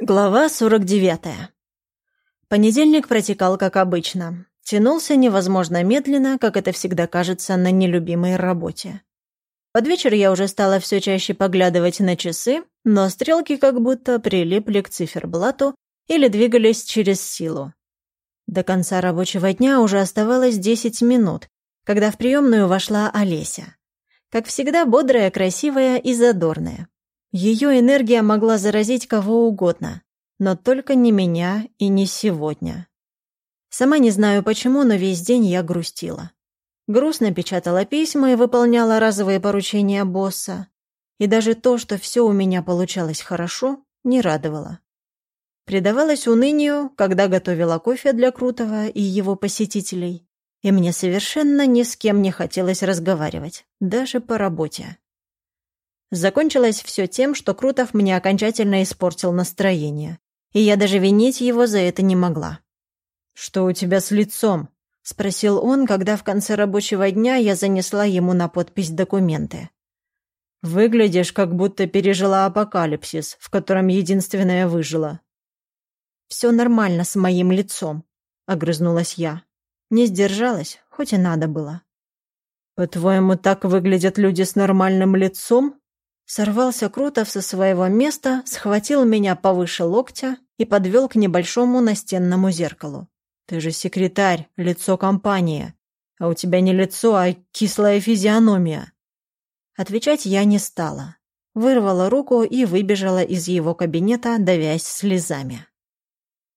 Глава 49. Понедельник протекал как обычно. Тянулся невозможно медленно, как это всегда кажется на нелюбимой работе. Под вечер я уже стала все чаще поглядывать на часы, но стрелки как будто прилипли к циферблату или двигались через силу. До конца рабочего дня уже оставалось 10 минут, когда в приемную вошла Олеся. Как всегда, бодрая, красивая и задорная. Ее энергия могла заразить кого угодно, но только не меня и не сегодня. Сама не знаю почему, но весь день я грустила. Грустно печатала письма и выполняла разовые поручения босса. И даже то, что все у меня получалось хорошо, не радовало. Предавалась унынию, когда готовила кофе для Крутого и его посетителей, и мне совершенно ни с кем не хотелось разговаривать, даже по работе. Закончилось все тем, что Крутов мне окончательно испортил настроение, и я даже винить его за это не могла. «Что у тебя с лицом?» — спросил он, когда в конце рабочего дня я занесла ему на подпись документы. «Выглядишь, как будто пережила апокалипсис, в котором единственная выжила». «Все нормально с моим лицом», — огрызнулась я. Не сдержалась, хоть и надо было. «По-твоему, так выглядят люди с нормальным лицом?» Сорвался Крутов со своего места, схватил меня повыше локтя и подвел к небольшому настенному зеркалу. «Ты же секретарь, лицо компании, а у тебя не лицо, а кислая физиономия». Отвечать я не стала. Вырвала руку и выбежала из его кабинета, давясь слезами.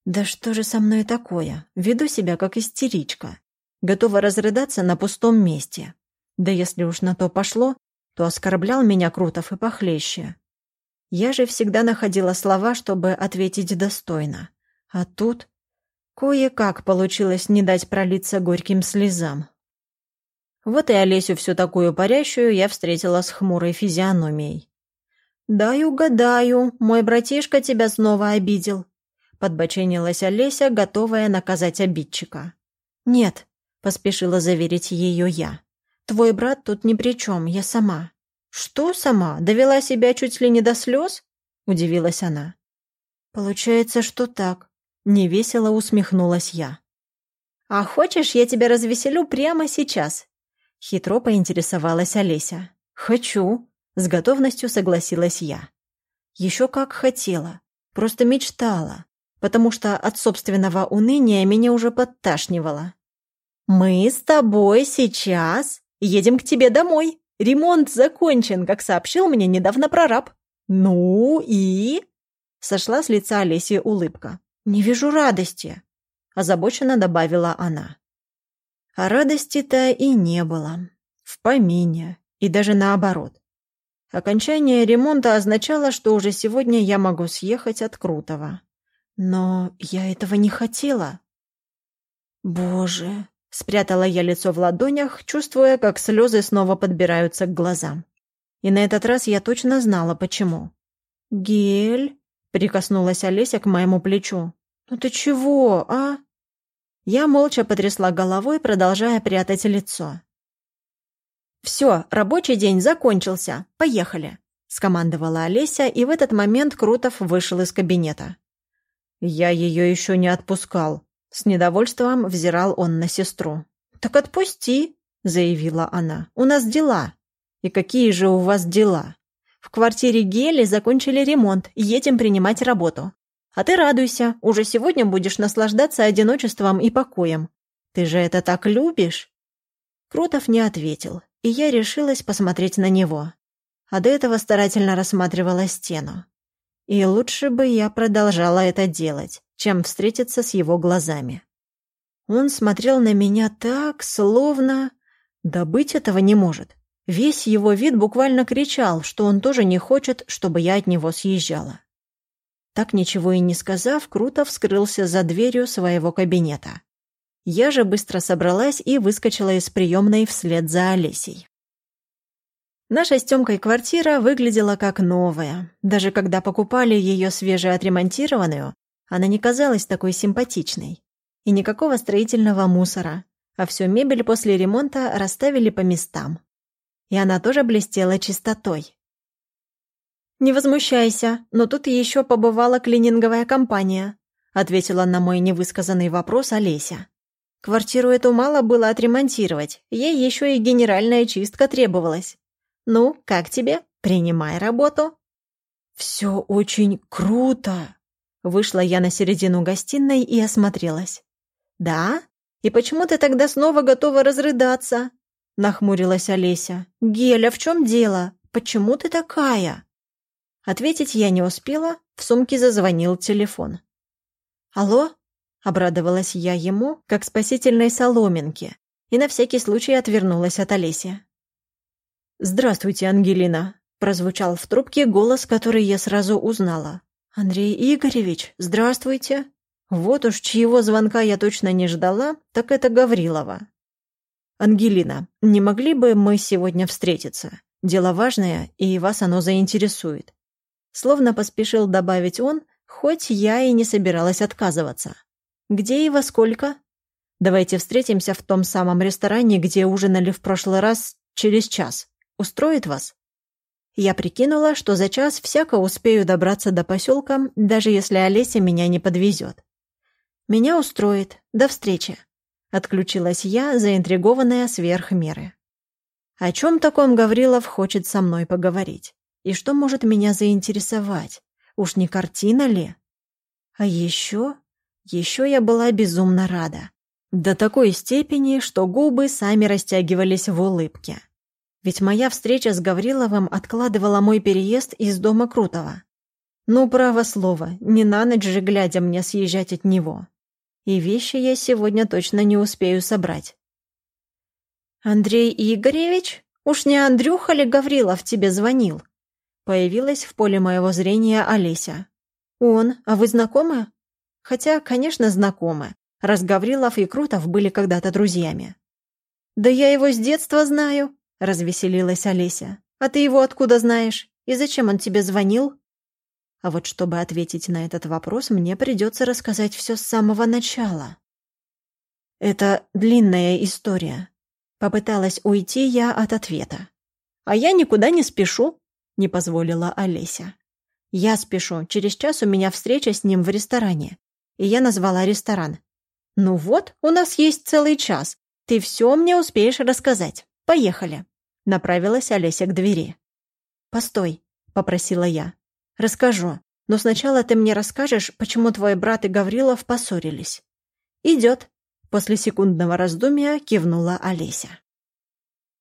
«Да что же со мной такое? Веду себя как истеричка. Готова разрыдаться на пустом месте. Да если уж на то пошло, то оскорблял меня Крутов и похлеще. Я же всегда находила слова, чтобы ответить достойно. А тут кое-как получилось не дать пролиться горьким слезам. Вот и Олесю всю такую парящую я встретила с хмурой физиономией. «Дай угадаю, мой братишка тебя снова обидел», — подбоченилась Олеся, готовая наказать обидчика. «Нет», — поспешила заверить ее я. Твой брат тут ни при чем, я сама». «Что сама? Довела себя чуть ли не до слез?» — удивилась она. «Получается, что так», — невесело усмехнулась я. «А хочешь, я тебя развеселю прямо сейчас?» — хитро поинтересовалась Олеся. «Хочу», — с готовностью согласилась я. Еще как хотела, просто мечтала, потому что от собственного уныния меня уже подташнивало. «Мы с тобой сейчас Едем к тебе домой. Ремонт закончен, как сообщил мне недавно прораб. Ну и...» Сошла с лица Олеси улыбка. «Не вижу радости», — озабоченно добавила она. А радости-то и не было. В помине. И даже наоборот. Окончание ремонта означало, что уже сегодня я могу съехать от Крутого. Но я этого не хотела. Боже, Спрятала я лицо в ладонях, чувствуя, как слезы снова подбираются к глазам. И на этот раз я точно знала, почему. «Гель?» — прикоснулась Олеся к моему плечу. «Ну ты чего, а?» Я молча потрясла головой, продолжая прятать лицо. «Все, рабочий день закончился. Поехали!» — скомандовала Олеся, и в этот момент Крутов вышел из кабинета. «Я ее еще не отпускал», с недовольством взирал он на сестру. «Так отпусти», — заявила она. «У нас дела». «И какие же у вас дела?» «В квартире Гели закончили ремонт, едем принимать работу. А ты радуйся, уже сегодня будешь наслаждаться одиночеством и покоем. Ты же это так любишь?» Крутов не ответил, и я решилась посмотреть на него. А до этого старательно рассматривала стену. И лучше бы я продолжала это делать чем встретиться с его глазами. Он смотрел на меня так, словно... Да быть этого не может. Весь его вид буквально кричал, что он тоже не хочет, чтобы я от него съезжала. Так ничего и не сказав, Крутов скрылся за дверью своего кабинета. Я же быстро собралась и выскочила из приемной вслед за Олесей. Наша с Тёмкой квартира выглядела как новая. Даже когда покупали ее свежеотремонтированную, она не казалась такой симпатичной. И никакого строительного мусора, а всю мебель после ремонта расставили по местам. И она тоже блестела чистотой. «Не возмущайся, но тут еще побывала клининговая компания», ответила на мой невысказанный вопрос Олеся. «Квартиру эту мало было отремонтировать, ей еще и генеральная чистка требовалась. Ну, как тебе? Принимай работу». «Все очень круто!» Вышла я на середину гостиной и осмотрелась. «Да? И почему ты тогда снова готова разрыдаться?» Нахмурилась Олеся. «Геля, в чем дело? Почему ты такая?» Ответить я не успела, в сумке зазвонил телефон. «Алло?» — обрадовалась я ему, как спасительной соломинке, и на всякий случай отвернулась от Олеси. «Здравствуйте, Ангелина», — прозвучал в трубке голос, который я сразу узнала. «Андрей Игоревич, здравствуйте!» Вот уж чьего звонка я точно не ждала, так это Гаврилова. «Ангелина, не могли бы мы сегодня встретиться? Дело важное, и вас оно заинтересует. Словно поспешил добавить он, хоть я и не собиралась отказываться. «Где и во сколько?» «Давайте встретимся в том самом ресторане, где ужинали в прошлый раз через час. Устроит вас?» Я прикинула, что за час всяко успею добраться до поселка, даже если Олеся меня не подвезет. «Меня устроит. До встречи», — отключилась я, заинтригованная сверх меры. О чем таком Гаврилов хочет со мной поговорить? И что может меня заинтересовать? Уж не картина ли? А еще... Еще я была безумно рада. До такой степени, что губы сами растягивались в улыбке. Ведь моя встреча с Гавриловым откладывала мой переезд из дома Крутого. Ну, право слово, не на ночь же глядя мне съезжать от него. И вещи я сегодня точно не успею собрать. «Андрей Игоревич? Уж не Андрюха ли Гаврилов тебе звонил?» Появилась в поле моего зрения Олеся. «Он, а вы знакомы?» Хотя, конечно, знакомы, раз Гаврилов и Крутов были когда-то друзьями. «Да я его с детства знаю», — развеселилась Олеся. «А ты его откуда знаешь? И зачем он тебе звонил?» А вот чтобы ответить на этот вопрос, мне придется рассказать все с самого начала. Это длинная история. Попыталась уйти я от ответа. А я никуда не спешу, — не позволила Олеся. «Я спешу. Через час у меня встреча с ним в ресторане». И я назвала ресторан. «Ну вот, у нас есть целый час. Ты все мне успеешь рассказать. Поехали». Направилась Олеся к двери. «Постой», — попросила я. «Расскажу. Но сначала ты мне расскажешь, почему твой брат и Гаврилов поссорились». «Идет», — после секундного раздумья кивнула Олеся.